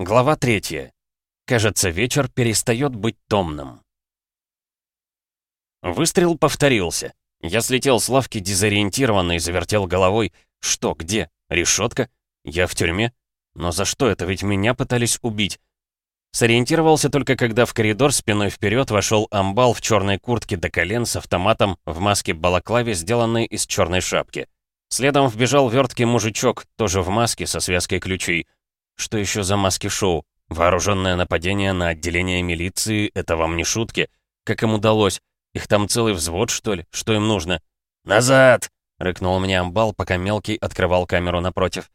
Глава третья. Кажется, вечер перестает быть томным. Выстрел повторился. Я слетел с лавки дезориентированно и завертел головой. Что, где? Решетка? Я в тюрьме? Но за что это? Ведь меня пытались убить. Сориентировался только когда в коридор спиной вперед вошел амбал в черной куртке до колен с автоматом в маске балаклаве, сделанной из черной шапки. Следом вбежал верткий мужичок, тоже в маске со связкой ключей. Что еще за маски-шоу? Вооруженное нападение на отделение милиции — это вам не шутки. Как им удалось? Их там целый взвод, что ли? Что им нужно? «Назад!» — рыкнул мне амбал, пока мелкий открывал камеру напротив.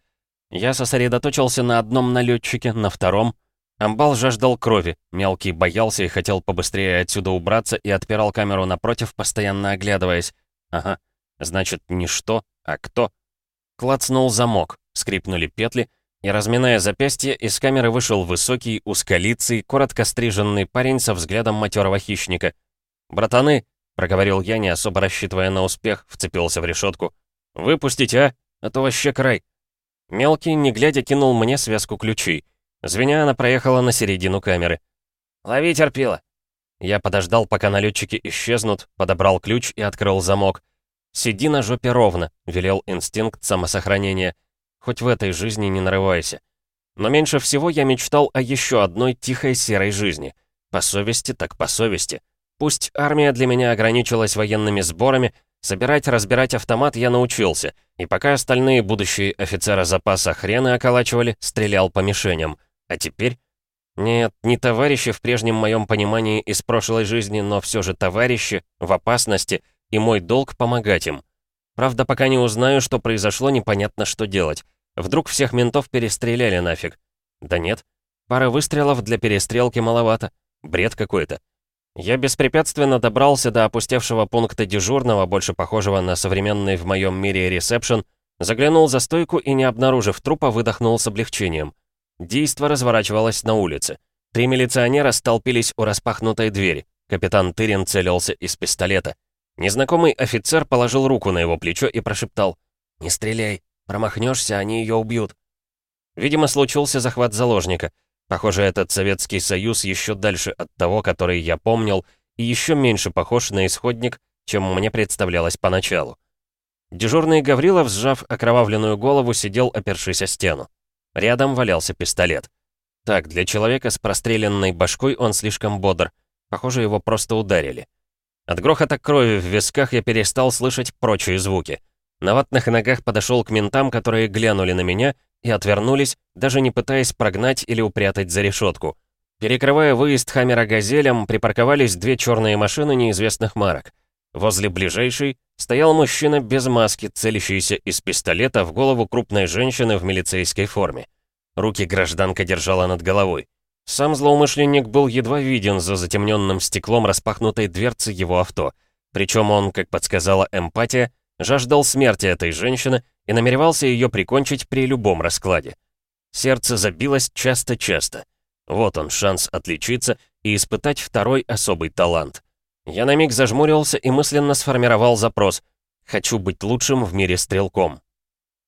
Я сосредоточился на одном налетчике, на втором. Амбал жаждал крови, мелкий боялся и хотел побыстрее отсюда убраться и отпирал камеру напротив, постоянно оглядываясь. Ага, значит, не что, а кто. Клацнул замок, скрипнули петли — и, разминая запястье, из камеры вышел высокий, узколицый, коротко стриженный парень со взглядом матерого хищника. «Братаны!» — проговорил я, не особо рассчитывая на успех, вцепился в решетку. «Выпустите, а? А то вообще край!» Мелкий, не глядя, кинул мне связку ключей. Звеня, она проехала на середину камеры. «Лови терпила!» Я подождал, пока налетчики исчезнут, подобрал ключ и открыл замок. «Сиди на жопе ровно», — велел инстинкт самосохранения. Хоть в этой жизни не нарывайся. Но меньше всего я мечтал о еще одной тихой серой жизни. По совести так по совести. Пусть армия для меня ограничилась военными сборами, собирать, разбирать автомат я научился, и пока остальные будущие офицеры запаса хрена околачивали, стрелял по мишеням. А теперь? Нет, не товарищи в прежнем моем понимании из прошлой жизни, но все же товарищи, в опасности, и мой долг помогать им. Правда, пока не узнаю, что произошло, непонятно, что делать. Вдруг всех ментов перестреляли нафиг? Да нет. Пара выстрелов для перестрелки маловато. Бред какой-то. Я беспрепятственно добрался до опустевшего пункта дежурного, больше похожего на современный в моем мире ресепшн, заглянул за стойку и, не обнаружив трупа, выдохнул с облегчением. Действо разворачивалось на улице. Три милиционера столпились у распахнутой двери. Капитан Тырин целился из пистолета. Незнакомый офицер положил руку на его плечо и прошептал «Не стреляй, Промахнешься, они ее убьют. Видимо, случился захват заложника. Похоже, этот Советский Союз еще дальше от того, который я помнил, и еще меньше похож на исходник, чем мне представлялось поначалу. Дежурный Гаврилов, сжав окровавленную голову, сидел, опершись о стену. Рядом валялся пистолет. Так, для человека с простреленной башкой он слишком бодр. Похоже, его просто ударили. От грохота крови в висках я перестал слышать прочие звуки — на ватных ногах подошел к ментам, которые глянули на меня и отвернулись, даже не пытаясь прогнать или упрятать за решетку. Перекрывая выезд Хаммера «Газелем», припарковались две черные машины неизвестных марок. Возле ближайшей стоял мужчина без маски, целящийся из пистолета в голову крупной женщины в милицейской форме. Руки гражданка держала над головой. Сам злоумышленник был едва виден за затемненным стеклом распахнутой дверцы его авто. Причем он, как подсказала эмпатия, жаждал смерти этой женщины и намеревался ее прикончить при любом раскладе. Сердце забилось часто-часто. Вот он, шанс отличиться и испытать второй особый талант. Я на миг зажмурился и мысленно сформировал запрос «Хочу быть лучшим в мире стрелком».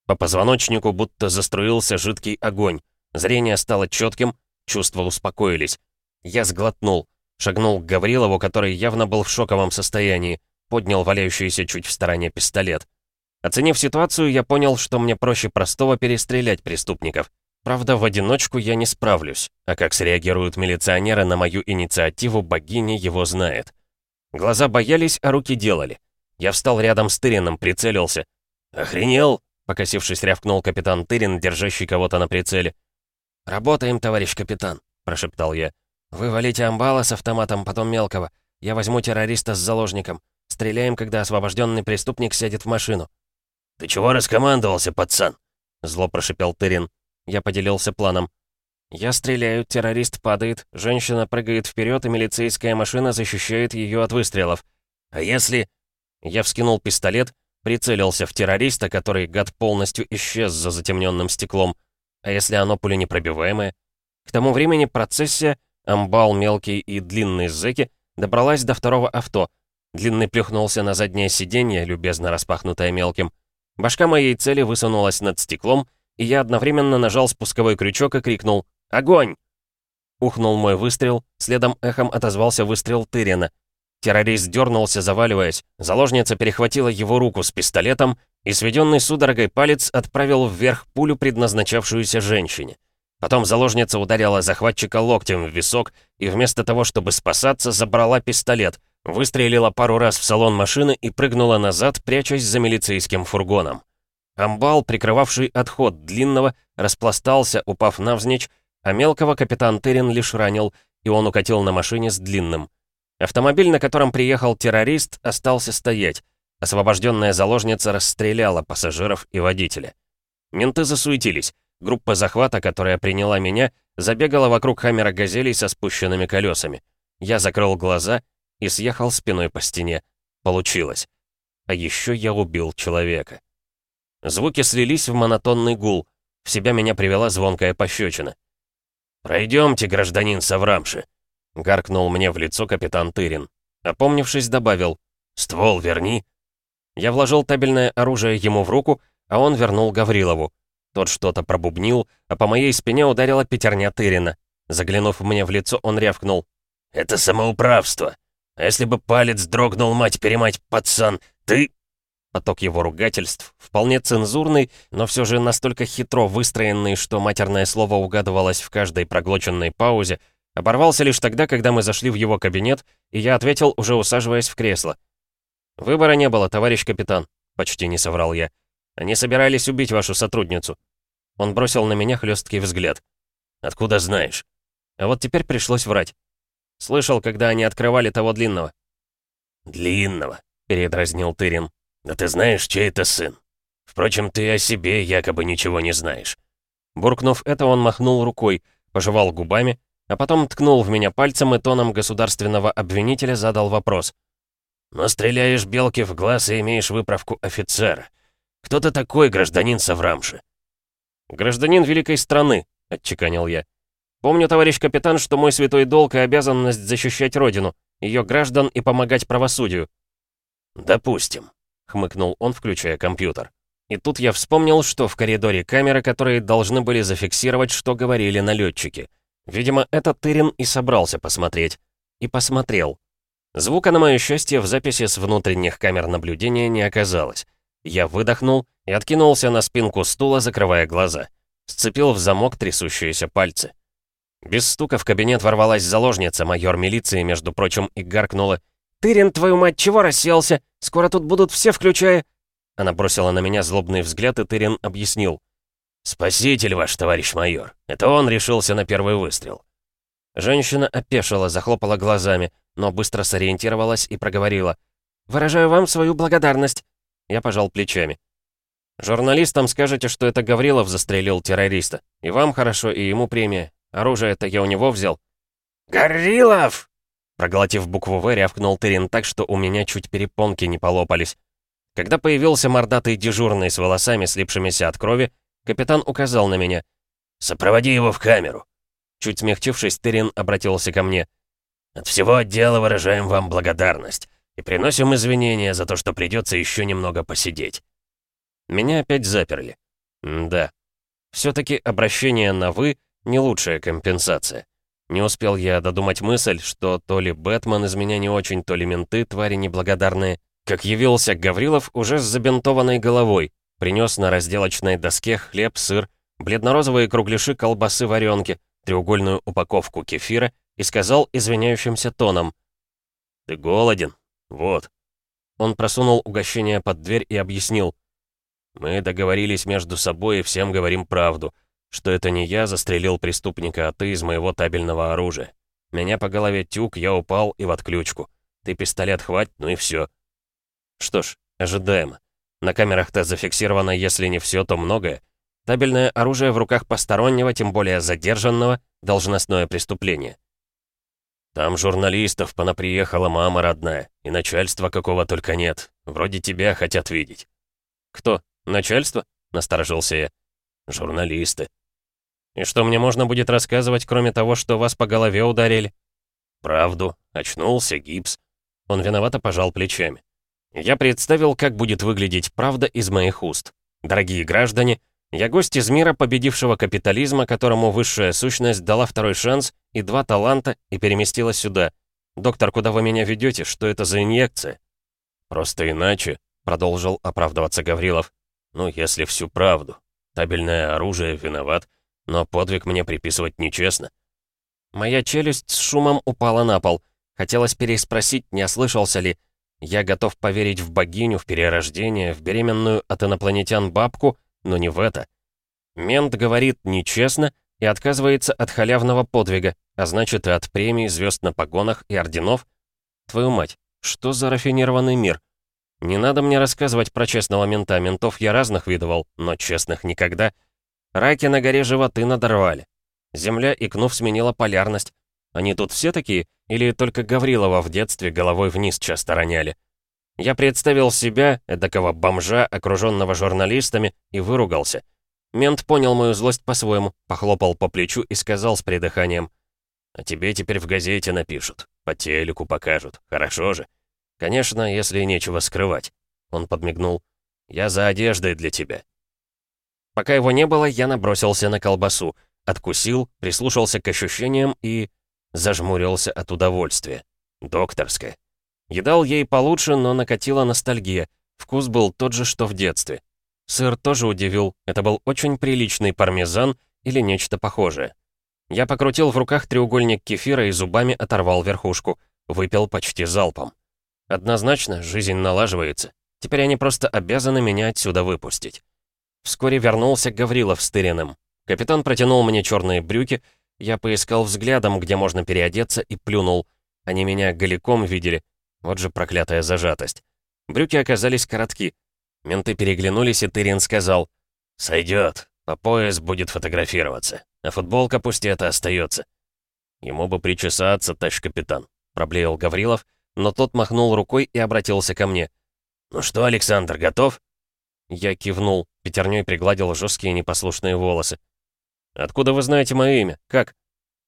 По позвоночнику будто заструился жидкий огонь. Зрение стало четким, чувства успокоились. Я сглотнул, шагнул к Гаврилову, который явно был в шоковом состоянии поднял валяющийся чуть в стороне пистолет. Оценив ситуацию, я понял, что мне проще простого перестрелять преступников. Правда, в одиночку я не справлюсь, а как среагируют милиционеры на мою инициативу, богиня его знает. Глаза боялись, а руки делали. Я встал рядом с Тырином, прицелился. «Охренел?» — покосившись, рявкнул капитан Тырин, держащий кого-то на прицеле. «Работаем, товарищ капитан», — прошептал я. «Вы валите амбала с автоматом, потом мелкого. Я возьму террориста с заложником. Стреляем, когда освобожденный преступник сядет в машину». «Ты чего раскомандовался, пацан?» Зло прошипел Тырин. Я поделился планом. «Я стреляю, террорист падает, женщина прыгает вперед, и милицейская машина защищает ее от выстрелов. А если...» Я вскинул пистолет, прицелился в террориста, который, гад, полностью исчез за затемненным стеклом. А если оно пуленепробиваемое? К тому времени процессия, амбал мелкий и длинный зэки, добралась до второго авто — Длинный плюхнулся на заднее сиденье, любезно распахнутое мелким. Башка моей цели высунулась над стеклом, и я одновременно нажал спусковой крючок и крикнул Огонь!» Ухнул мой выстрел, следом эхом отозвался выстрел Тырина. Террорист дернулся, заваливаясь. Заложница перехватила его руку с пистолетом, и сведенный судорогой палец отправил вверх пулю, предназначавшуюся женщине. Потом заложница ударила захватчика локтем в висок и вместо того, чтобы спасаться, забрала пистолет, выстрелила пару раз в салон машины и прыгнула назад, прячась за милицейским фургоном. Амбал, прикрывавший отход длинного, распластался, упав навзничь, а мелкого капитан Терин лишь ранил, и он укатил на машине с длинным. Автомобиль, на котором приехал террорист, остался стоять. Освобожденная заложница расстреляла пассажиров и водителя. Менты засуетились. Группа захвата, которая приняла меня, забегала вокруг хаммера «Газелей» со спущенными колесами. Я закрыл глаза и съехал спиной по стене. Получилось. А еще я убил человека. Звуки слились в монотонный гул. В себя меня привела звонкая пощечина. «Пройдемте, гражданин Саврамши», — гаркнул мне в лицо капитан Тырин. Опомнившись, добавил «Ствол верни». Я вложил табельное оружие ему в руку, а он вернул Гаврилову. Тот что-то пробубнил, а по моей спине ударила пятерня Тырина. Заглянув мне в лицо, он рявкнул. «Это самоуправство. А если бы палец дрогнул, мать-перемать, пацан, ты...» Поток его ругательств, вполне цензурный, но все же настолько хитро выстроенный, что матерное слово угадывалось в каждой проглоченной паузе, Оборвался лишь тогда, когда мы зашли в его кабинет, и я ответил, уже усаживаясь в кресло. «Выбора не было, товарищ капитан», — почти не соврал я. «Они собирались убить вашу сотрудницу». Он бросил на меня хлесткий взгляд. «Откуда знаешь?» А вот теперь пришлось врать. Слышал, когда они открывали того длинного. «Длинного», — передразнил Тырин. «Да ты знаешь, чей это сын. Впрочем, ты о себе якобы ничего не знаешь». Буркнув это, он махнул рукой, пожевал губами, а потом ткнул в меня пальцем и тоном государственного обвинителя задал вопрос. «Но стреляешь белки в глаз и имеешь выправку офицера. Кто ты такой, гражданин Саврамши?» «Гражданин великой страны», — отчеканил я. «Помню, товарищ капитан, что мой святой долг и обязанность защищать Родину, ее граждан и помогать правосудию». «Допустим», — хмыкнул он, включая компьютер. И тут я вспомнил, что в коридоре камеры, которые должны были зафиксировать, что говорили налетчики — Видимо, этот Тырин и собрался посмотреть. И посмотрел. Звука, на мое счастье, в записи с внутренних камер наблюдения не оказалось. Я выдохнул и откинулся на спинку стула, закрывая глаза. Сцепил в замок трясущиеся пальцы. Без стука в кабинет ворвалась заложница, майор милиции, между прочим, и гаркнула. «Тырин, твою мать, чего расселся? Скоро тут будут все, включая...» Она бросила на меня злобный взгляд, и Тырин объяснил. «Спаситель ваш, товарищ майор. Это он решился на первый выстрел». Женщина опешила, захлопала глазами, но быстро сориентировалась и проговорила. «Выражаю вам свою благодарность». Я пожал плечами. «Журналистам скажете, что это Гаврилов застрелил террориста. И вам хорошо, и ему премия. Оружие-то я у него взял». «Горилов!» Проглотив букву «В», рявкнул Тырин так, что у меня чуть перепонки не полопались. Когда появился мордатый дежурный с волосами, слипшимися от крови, Капитан указал на меня. «Сопроводи его в камеру». Чуть смягчившись, Терин обратился ко мне. «От всего отдела выражаем вам благодарность и приносим извинения за то, что придется еще немного посидеть». Меня опять заперли. М да. Все-таки обращение на «вы» — не лучшая компенсация. Не успел я додумать мысль, что то ли Бэтмен из меня не очень, то ли менты, твари неблагодарные, как явился Гаврилов уже с забинтованной головой, Принес на разделочной доске хлеб, сыр, бледно-розовые кругляши колбасы варенки, треугольную упаковку кефира и сказал извиняющимся тоном. «Ты голоден? Вот». Он просунул угощение под дверь и объяснил. «Мы договорились между собой и всем говорим правду, что это не я застрелил преступника, а ты из моего табельного оружия. Меня по голове тюк, я упал и в отключку. Ты пистолет хвать, ну и все. Что ж, ожидаемо. На камерах-то зафиксировано, если не все, то многое. Табельное оружие в руках постороннего, тем более задержанного, должностное преступление. Там журналистов понаприехала мама родная, и начальства какого только нет. Вроде тебя хотят видеть. Кто? Начальство? Насторожился я. Журналисты. И что мне можно будет рассказывать, кроме того, что вас по голове ударили? Правду. Очнулся, гипс. Он виновато пожал плечами. Я представил, как будет выглядеть правда из моих уст. Дорогие граждане, Я гость из мира победившего капитализма, которому высшая сущность дала второй шанс и два таланта и переместила сюда. Доктор, куда вы меня ведете? Что это за инъекция? Просто иначе, продолжил оправдываться Гаврилов. Ну, если всю правду. Табельное оружие виноват, но подвиг мне приписывать нечестно. Моя челюсть с шумом упала на пол. Хотелось переспросить, не ослышался ли. Я готов поверить в богиню, в перерождение, в беременную от инопланетян бабку, но не в это. Мент говорит нечестно и отказывается от халявного подвига, а значит и от премий, звезд на погонах и орденов. Твою мать, что за рафинированный мир? Не надо мне рассказывать про честного мента, ментов я разных видывал, но честных никогда. Раки на горе животы надорвали. Земля, икнув, сменила полярность. Они тут все такие? Или только Гаврилова в детстве головой вниз часто роняли? Я представил себя, эдакого бомжа, окруженного журналистами, и выругался. Мент понял мою злость по-своему, похлопал по плечу и сказал с придыханием. «А тебе теперь в газете напишут, по телеку покажут, хорошо же? Конечно, если нечего скрывать». Он подмигнул. «Я за одеждой для тебя». Пока его не было, я набросился на колбасу, откусил, прислушался к ощущениям и... зажмурился от удовольствия. Докторская. Едал ей получше, но накатила ностальгия. Вкус был тот же, что в детстве. Сыр тоже удивил. Это был очень приличный пармезан или нечто похожее. Я покрутил в руках треугольник кефира и зубами оторвал верхушку. Выпил почти залпом. Однозначно, жизнь налаживается. Теперь они просто обязаны меня отсюда выпустить. Вскоре вернулся Гаврилов с Тыриным. Капитан протянул мне черные брюки. Я поискал взглядом, где можно переодеться, и плюнул. Они меня голиком видели, вот же проклятая зажатость. Брюки оказались коротки. Менты переглянулись, и Тырин сказал, «Сойдет, по пояс будет фотографироваться, а футболка пусть это остается». «Ему бы причесаться, товарищ капитан», — проблеял Гаврилов, но тот махнул рукой и обратился ко мне. «Ну что, Александр, готов?» Я кивнул, пятерней пригладил жесткие непослушные волосы. «Откуда вы знаете мое имя? Как?»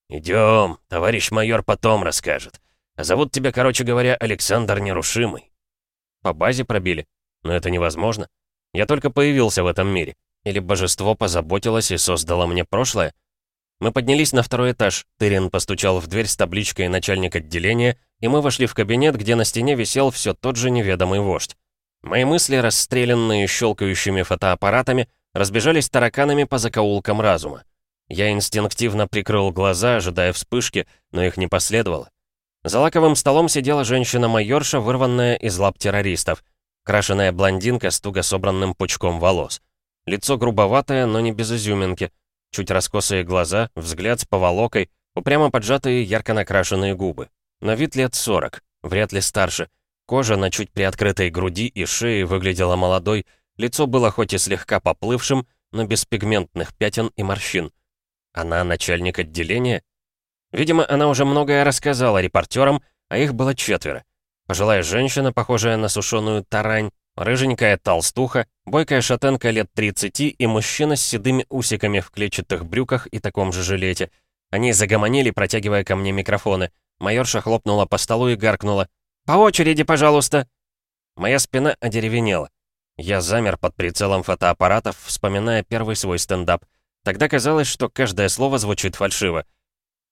«Идем, товарищ майор потом расскажет. Зовут тебя, короче говоря, Александр Нерушимый. По базе пробили? Но это невозможно. Я только появился в этом мире. Или божество позаботилось и создало мне прошлое? Мы поднялись на второй этаж. Тырин постучал в дверь с табличкой «Начальник отделения», и мы вошли в кабинет, где на стене висел все тот же неведомый вождь. Мои мысли, расстрелянные щелкающими фотоаппаратами, разбежались тараканами по закоулкам разума. Я инстинктивно прикрыл глаза, ожидая вспышки, но их не последовало. За лаковым столом сидела женщина-майорша, вырванная из лап террористов. Крашеная блондинка с туго собранным пучком волос. Лицо грубоватое, но не без изюминки. Чуть раскосые глаза, взгляд с поволокой, упрямо поджатые ярко накрашенные губы. На вид лет 40, вряд ли старше. Кожа на чуть приоткрытой груди и шее выглядела молодой, лицо было хоть и слегка поплывшим, но без пигментных пятен и морщин. Она начальник отделения? Видимо, она уже многое рассказала репортерам, а их было четверо. Пожилая женщина, похожая на сушеную тарань, рыженькая толстуха, бойкая шатенка лет 30 и мужчина с седыми усиками в клетчатых брюках и таком же жилете. Они загомонили, протягивая ко мне микрофоны. Майорша хлопнула по столу и гаркнула. «По очереди, пожалуйста!» Моя спина одеревенела. Я замер под прицелом фотоаппаратов, вспоминая первый свой стендап. Тогда казалось, что каждое слово звучит фальшиво.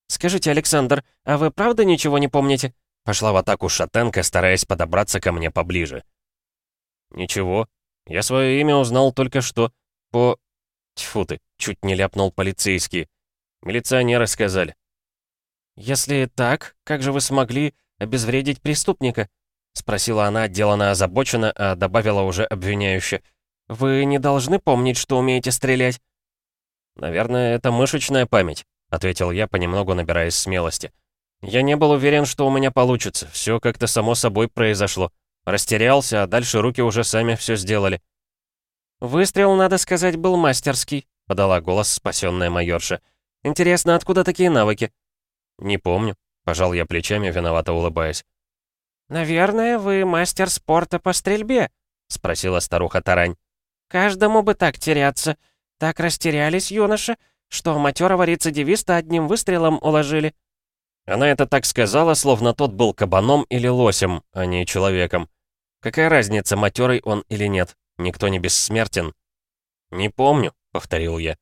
«Скажите, Александр, а вы правда ничего не помните?» Пошла в атаку шатенка, стараясь подобраться ко мне поближе. «Ничего. Я свое имя узнал только что по...» Тьфу ты, чуть не ляпнул полицейский. Милиционеры сказали. «Если так, как же вы смогли обезвредить преступника?» Спросила она, делано озабоченно, а добавила уже обвиняюще. «Вы не должны помнить, что умеете стрелять?» «Наверное, это мышечная память», — ответил я, понемногу набираясь смелости. «Я не был уверен, что у меня получится. Все как-то само собой произошло. Растерялся, а дальше руки уже сами все сделали». «Выстрел, надо сказать, был мастерский», — подала голос спасенная майорша. «Интересно, откуда такие навыки?» «Не помню», — пожал я плечами, виновато улыбаясь. «Наверное, вы мастер спорта по стрельбе?» — спросила старуха Тарань. «Каждому бы так теряться. Так растерялись, юноша, что матерого рецидивиста одним выстрелом уложили». Она это так сказала, словно тот был кабаном или лосем, а не человеком. Какая разница, матерый он или нет? Никто не бессмертен. «Не помню», — повторил я.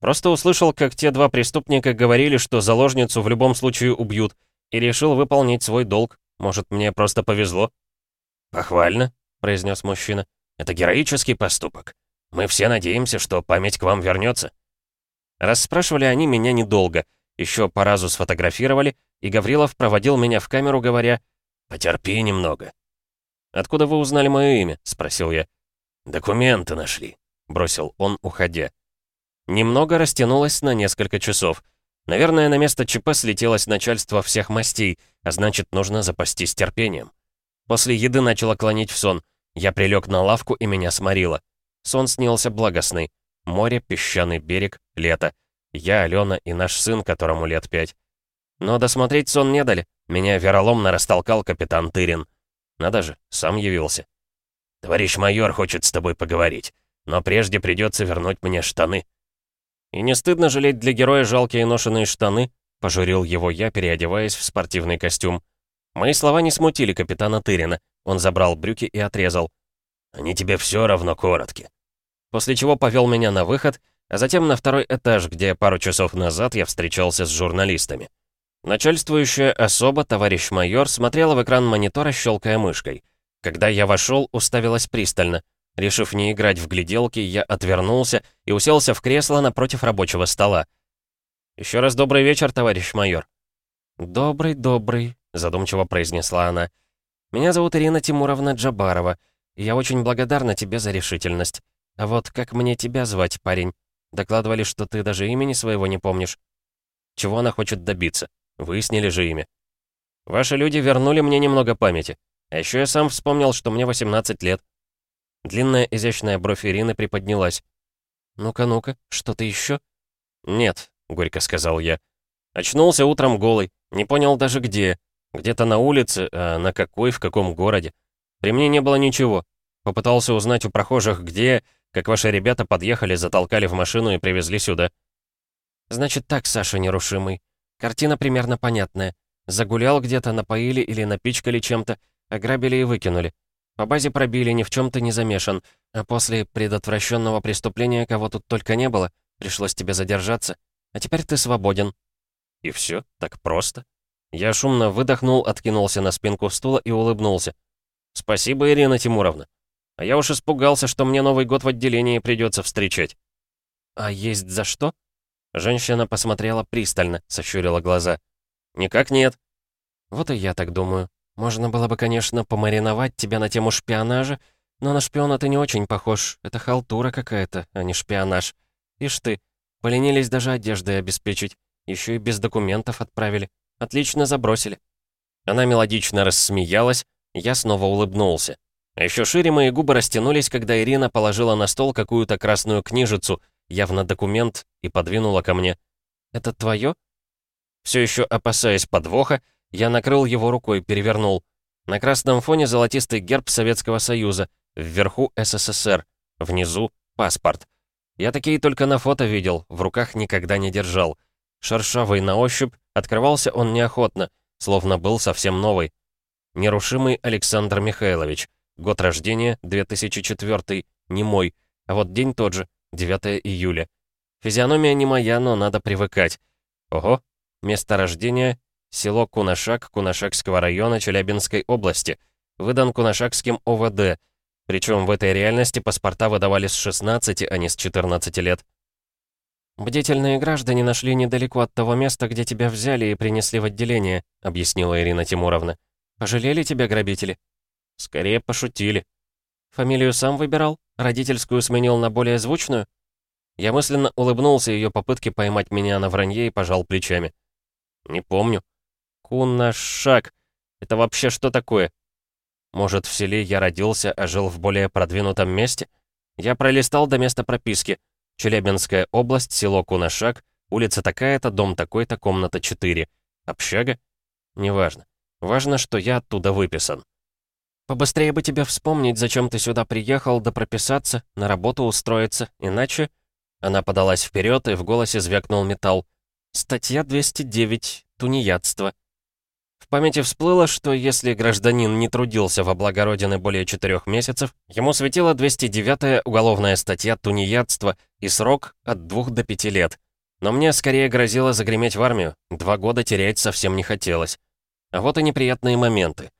«Просто услышал, как те два преступника говорили, что заложницу в любом случае убьют, и решил выполнить свой долг. Может, мне просто повезло?» «Похвально», — произнес мужчина. «Это героический поступок. Мы все надеемся, что память к вам вернется. Расспрашивали они меня недолго. Еще по разу сфотографировали, и Гаврилов проводил меня в камеру, говоря «Потерпи немного». «Откуда вы узнали мое имя?» — спросил я. «Документы нашли», — бросил он, уходя. Немного растянулось на несколько часов. Наверное, на место ЧП слетелось начальство всех мастей, а значит, нужно запастись терпением. После еды начало клонить в сон. Я прилег на лавку, и меня сморило. Сон снился благостный. Море, песчаный берег, лето. Я, Алена и наш сын, которому лет пять. Но досмотреть сон не дали. Меня вероломно растолкал капитан Тырин. Надо же, сам явился. «Товарищ майор хочет с тобой поговорить, но прежде придется вернуть мне штаны». «И не стыдно жалеть для героя жалкие ношеные штаны?» — пожурил его я, переодеваясь в спортивный костюм. Мои слова не смутили капитана Тырина. Он забрал брюки и отрезал. Они тебе все равно коротки». После чего повел меня на выход, а затем на второй этаж, где пару часов назад я встречался с журналистами. Начальствующая особа, товарищ майор, смотрела в экран монитора, щелкая мышкой. Когда я вошел, уставилась пристально. Решив не играть в гляделки, я отвернулся и уселся в кресло напротив рабочего стола. «Еще раз добрый вечер, товарищ майор». «Добрый, добрый», — задумчиво произнесла она. «Меня зовут Ирина Тимуровна Джабарова я очень благодарна тебе за решительность. А вот как мне тебя звать, парень? Докладывали, что ты даже имени своего не помнишь. Чего она хочет добиться? Выяснили же имя. Ваши люди вернули мне немного памяти. А еще я сам вспомнил, что мне 18 лет. Длинная изящная бровь Ирины приподнялась. «Ну-ка, ну-ка, что-то еще?» «Нет», — горько сказал я. Очнулся утром голый, не понял даже где. Где-то на улице, а на какой, в каком городе. При мне не было ничего. Попытался узнать у прохожих, где, как ваши ребята подъехали, затолкали в машину и привезли сюда. Значит так, Саша нерушимый. Картина примерно понятная. Загулял где-то, напоили или напичкали чем-то, ограбили и выкинули. По базе пробили, ни в чем то не замешан. А после предотвращенного преступления, кого тут только не было, пришлось тебе задержаться. А теперь ты свободен. И все, так просто. Я шумно выдохнул, откинулся на спинку стула и улыбнулся. «Спасибо, Ирина Тимуровна. А я уж испугался, что мне Новый год в отделении придется встречать». «А есть за что?» Женщина посмотрела пристально, сощурила глаза. «Никак нет». «Вот и я так думаю. Можно было бы, конечно, помариновать тебя на тему шпионажа, но на шпиона ты не очень похож. Это халтура какая-то, а не шпионаж. Ишь ты, поленились даже одеждой обеспечить. Еще и без документов отправили. Отлично забросили». Она мелодично рассмеялась, я снова улыбнулся. А еще шире мои губы растянулись, когда Ирина положила на стол какую-то красную книжицу, явно документ, и подвинула ко мне. «Это твое?» Все еще опасаясь подвоха, я накрыл его рукой, перевернул. На красном фоне золотистый герб Советского Союза, вверху СССР, внизу паспорт. Я такие только на фото видел, в руках никогда не держал. Шершавый на ощупь, открывался он неохотно, словно был совсем новый. Нерушимый Александр Михайлович. Год рождения 2004, не мой, а вот день тот же, 9 июля. Физиономия не моя, но надо привыкать. Ого, место рождения — село Кунашак Кунашакского района Челябинской области. Выдан Кунашакским ОВД. Причем в этой реальности паспорта выдавали с 16, а не с 14 лет. «Бдительные граждане нашли недалеко от того места, где тебя взяли и принесли в отделение», — объяснила Ирина Тимуровна. Пожалели тебя грабители?» «Скорее пошутили». «Фамилию сам выбирал? Родительскую сменил на более звучную?» Я мысленно улыбнулся ее попытке поймать меня на вранье и пожал плечами. «Не помню». «Кунашак. Это вообще что такое?» «Может, в селе я родился, а жил в более продвинутом месте?» Я пролистал до места прописки. Челябинская область, село Кунашак, улица такая-то, дом такой-то, комната 4. Общага? Неважно. Важно, что я оттуда выписан. Побыстрее бы тебе вспомнить, зачем ты сюда приехал, да прописаться, на работу устроиться, иначе...» Она подалась вперед и в голосе звякнул металл. «Статья 209. Тунеядство». В памяти всплыло, что если гражданин не трудился в облагородине более четырех месяцев, ему светила 209-я уголовная статья «Тунеядство», и срок от двух до пяти лет. Но мне скорее грозило загреметь в армию, два года терять совсем не хотелось. А вот и неприятные моменты.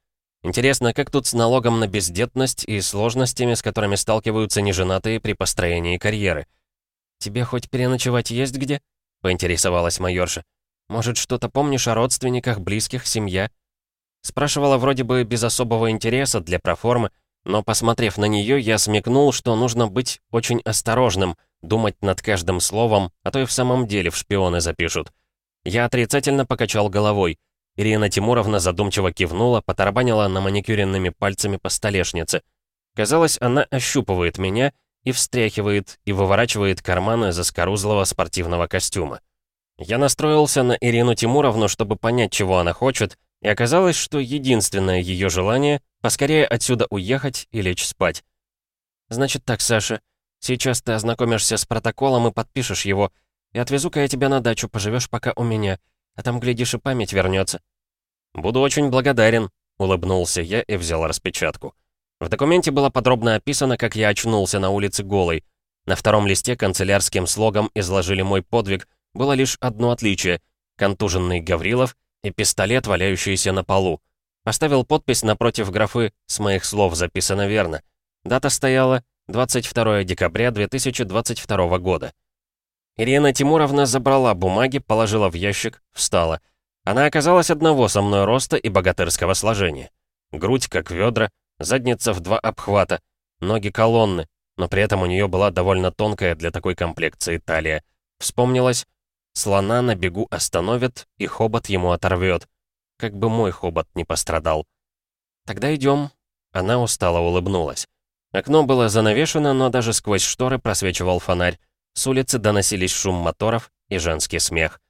Интересно, как тут с налогом на бездетность и сложностями, с которыми сталкиваются неженатые при построении карьеры. «Тебе хоть переночевать есть где?» — поинтересовалась майорша. «Может, что-то помнишь о родственниках, близких, семья?» Спрашивала вроде бы без особого интереса для проформы, но, посмотрев на нее, я смекнул, что нужно быть очень осторожным, думать над каждым словом, а то и в самом деле в шпионы запишут. Я отрицательно покачал головой. Ирина Тимуровна задумчиво кивнула, потарабанила на маникюренными пальцами по столешнице. Казалось, она ощупывает меня и встряхивает, и выворачивает карманы заскорузлого спортивного костюма. Я настроился на Ирину Тимуровну, чтобы понять, чего она хочет, и оказалось, что единственное ее желание — поскорее отсюда уехать и лечь спать. «Значит так, Саша, сейчас ты ознакомишься с протоколом и подпишешь его, и отвезу-ка я тебя на дачу, поживешь пока у меня. А там, глядишь, и память вернется. «Буду очень благодарен», — улыбнулся я и взял распечатку. В документе было подробно описано, как я очнулся на улице голой. На втором листе канцелярским слогом изложили мой подвиг. Было лишь одно отличие — контуженный Гаврилов и пистолет, валяющийся на полу. Поставил подпись напротив графы «С моих слов записано верно». Дата стояла 22 декабря 2022 года. Ирина Тимуровна забрала бумаги, положила в ящик, встала. Она оказалась одного со мной роста и богатырского сложения. Грудь как ведра, задница в два обхвата, ноги колонны, но при этом у нее была довольно тонкая для такой комплекции талия. Вспомнилось, слона на бегу остановит и хобот ему оторвет. Как бы мой хобот не пострадал. «Тогда идем. Она устало улыбнулась. Окно было занавешено, но даже сквозь шторы просвечивал фонарь. С улицы доносились шум моторов и женский смех.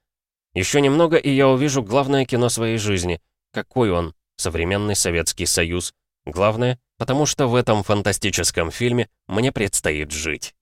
Еще немного, и я увижу главное кино своей жизни. Какой он, современный Советский Союз. Главное, потому что в этом фантастическом фильме мне предстоит жить.